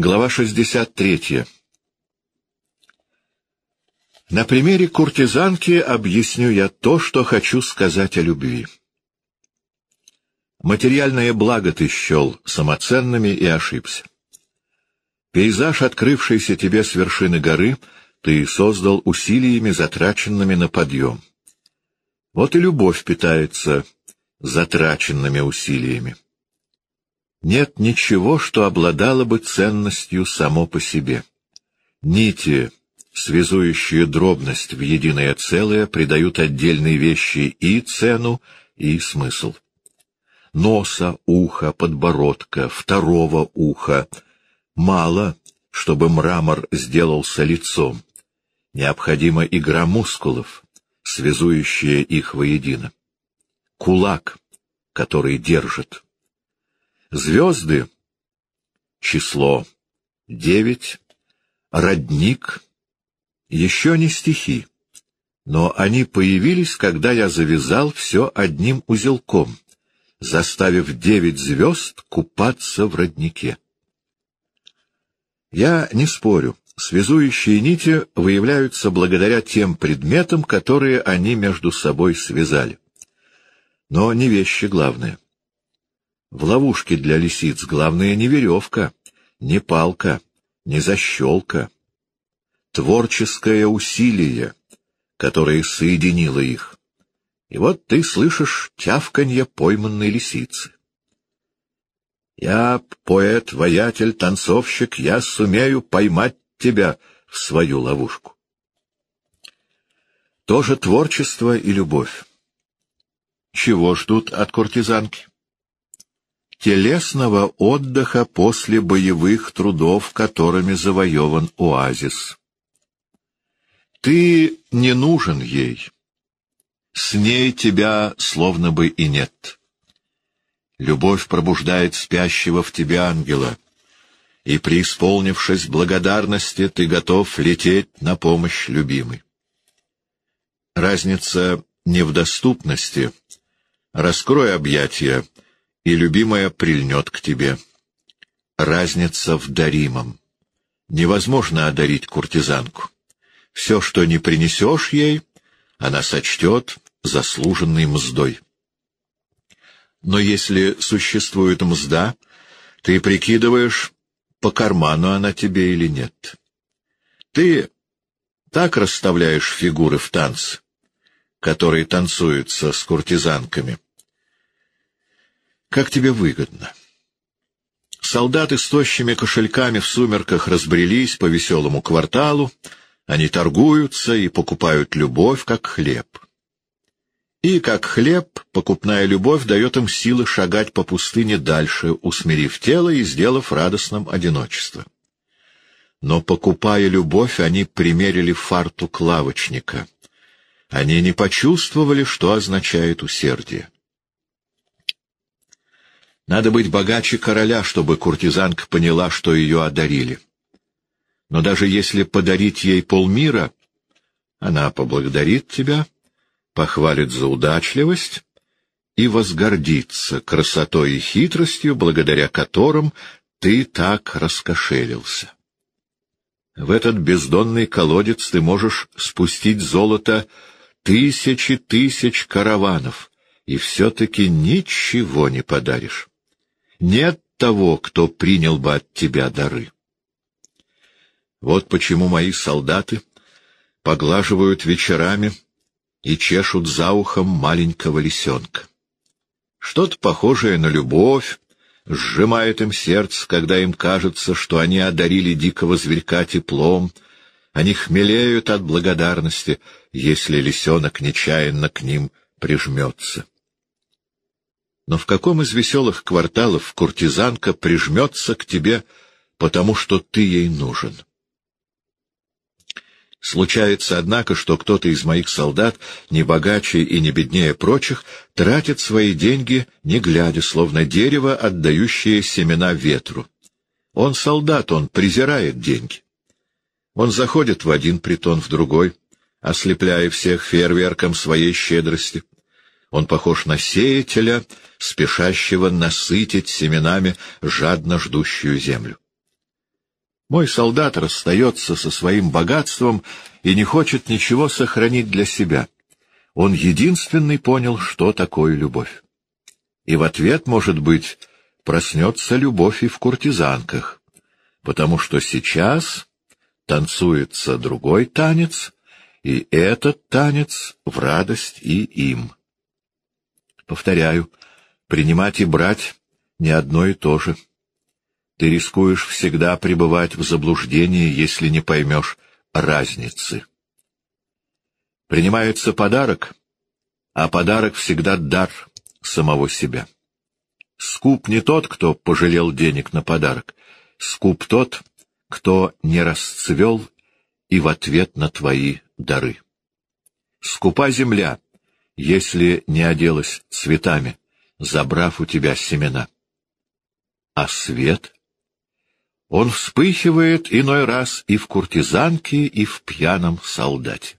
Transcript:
Глава 63. На примере куртизанки объясню я то, что хочу сказать о любви. Материальное благо ты счел самоценными и ошибся. Пейзаж, открывшийся тебе с вершины горы, ты создал усилиями, затраченными на подъем. Вот и любовь питается затраченными усилиями. Нет ничего, что обладало бы ценностью само по себе. Нити, связующие дробность в единое целое, придают отдельной вещи и цену, и смысл. Носа, уха, подбородка, второго уха мало, чтобы мрамор сделался лицом. Необходима игра мускулов, связующая их воедино. Кулак, который держит. Звезды — число девять, родник — еще не стихи, но они появились, когда я завязал все одним узелком, заставив девять звезд купаться в роднике. Я не спорю, связующие нити выявляются благодаря тем предметам, которые они между собой связали. Но не вещи главные. В ловушке для лисиц главное не веревка, не палка, не защелка. Творческое усилие, которое соединило их. И вот ты слышишь тявканье пойманной лисицы. Я поэт, воятель, танцовщик, я сумею поймать тебя в свою ловушку. Тоже творчество и любовь. Чего ждут от куртизанки? Телесного отдыха после боевых трудов, которыми завоеван оазис. Ты не нужен ей. С ней тебя словно бы и нет. Любовь пробуждает спящего в тебе ангела, и, преисполнившись благодарности, ты готов лететь на помощь любимой. Разница не в доступности. Раскрой объятия — и любимая прильнет к тебе. Разница в даримом. Невозможно одарить куртизанку. Все, что не принесешь ей, она сочтет заслуженной мздой. Но если существует мзда, ты прикидываешь, по карману она тебе или нет. Ты так расставляешь фигуры в танце, которые танцуются с куртизанками, как тебе выгодно. Солдаты с тощими кошельками в сумерках разбрелись по веселому кварталу, они торгуются и покупают любовь, как хлеб. И, как хлеб, покупная любовь дает им силы шагать по пустыне дальше, усмирив тело и сделав радостным одиночество. Но, покупая любовь, они примерили фартук лавочника. Они не почувствовали, что означает усердие. Надо быть богаче короля, чтобы куртизанка поняла, что ее одарили. Но даже если подарить ей полмира, она поблагодарит тебя, похвалит за удачливость и возгордится красотой и хитростью, благодаря которым ты так раскошелился. В этот бездонный колодец ты можешь спустить золото тысячи тысяч караванов, и все-таки ничего не подаришь. Нет того, кто принял бы от тебя дары. Вот почему мои солдаты поглаживают вечерами и чешут за ухом маленького лисенка. Что-то похожее на любовь сжимает им сердце, когда им кажется, что они одарили дикого зверька теплом, они хмелеют от благодарности, если лисенок нечаянно к ним прижмется. Но в каком из веселых кварталов куртизанка прижмется к тебе, потому что ты ей нужен? Случается, однако, что кто-то из моих солдат, не богаче и не беднее прочих, тратит свои деньги, не глядя, словно дерево, отдающее семена ветру. Он солдат, он презирает деньги. Он заходит в один притон, в другой, ослепляя всех фейерверком своей щедрости. Он похож на сеятеля, спешащего насытить семенами жадно ждущую землю. Мой солдат расстается со своим богатством и не хочет ничего сохранить для себя. Он единственный понял, что такое любовь. И в ответ, может быть, проснется любовь и в куртизанках, потому что сейчас танцуется другой танец, и этот танец в радость и им. Повторяю, принимать и брать — не одно и то же. Ты рискуешь всегда пребывать в заблуждении, если не поймешь разницы. Принимается подарок, а подарок всегда дар самого себя. Скуп не тот, кто пожалел денег на подарок, скуп тот, кто не расцвел и в ответ на твои дары. Скупа земля, если не оделась цветами, забрав у тебя семена. А свет — он вспыхивает иной раз и в куртизанке, и в пьяном солдате.